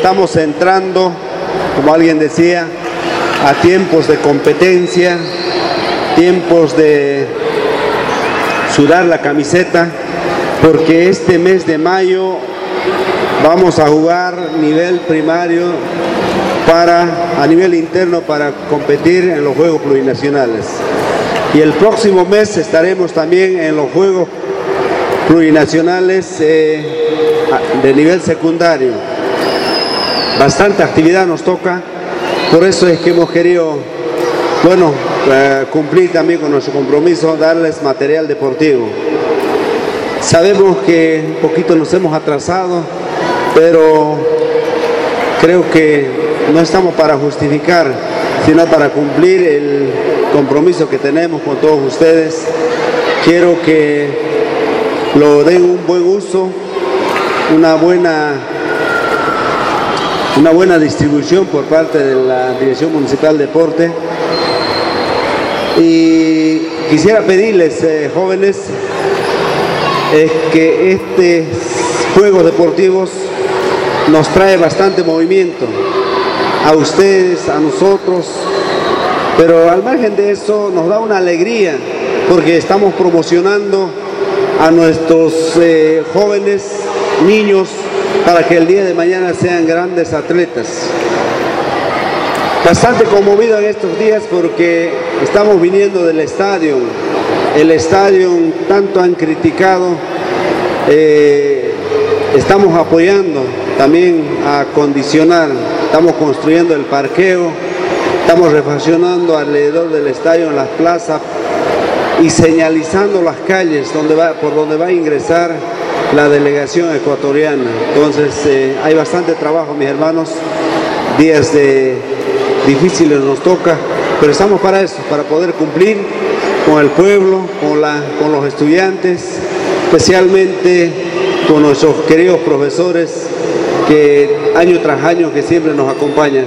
Estamos entrando, como alguien decía, a tiempos de competencia, tiempos de sudar la camiseta, porque este mes de mayo vamos a jugar nivel primario para, a nivel interno para competir en los Juegos Plurinacionales. Y el próximo mes estaremos también en los Juegos Plurinacionales eh, de nivel secundario. Bastante actividad nos toca, por eso es que hemos querido, bueno, eh, cumplir también con nuestro compromiso, darles material deportivo. Sabemos que un poquito nos hemos atrasado, pero creo que no estamos para justificar, sino para cumplir el compromiso que tenemos con todos ustedes. Quiero que lo den un buen uso, una buena, una buena distribución por parte de la Dirección Municipal de Deporte. Y quisiera pedirles, eh, jóvenes, es que este Juegos Deportivos nos trae bastante movimiento a ustedes, a nosotros, pero al margen de eso nos da una alegría porque estamos promocionando a nuestros eh, jóvenes, niños, para que el día de mañana sean grandes atletas. Bastante conmovido en estos días porque estamos viniendo del estadio. El estadio tanto han criticado, eh, estamos apoyando también a acondicionar, estamos construyendo el parqueo, estamos refaccionando alrededor del estadio en las plazas y señalizando las calles donde va, por donde va a ingresar la delegación ecuatoriana. Entonces eh, hay bastante trabajo, mis hermanos, días de difíciles nos toca, pero estamos para eso, para poder cumplir con el pueblo, con, la, con los estudiantes, especialmente con nuestros queridos profesores que año tras año que siempre nos acompañan.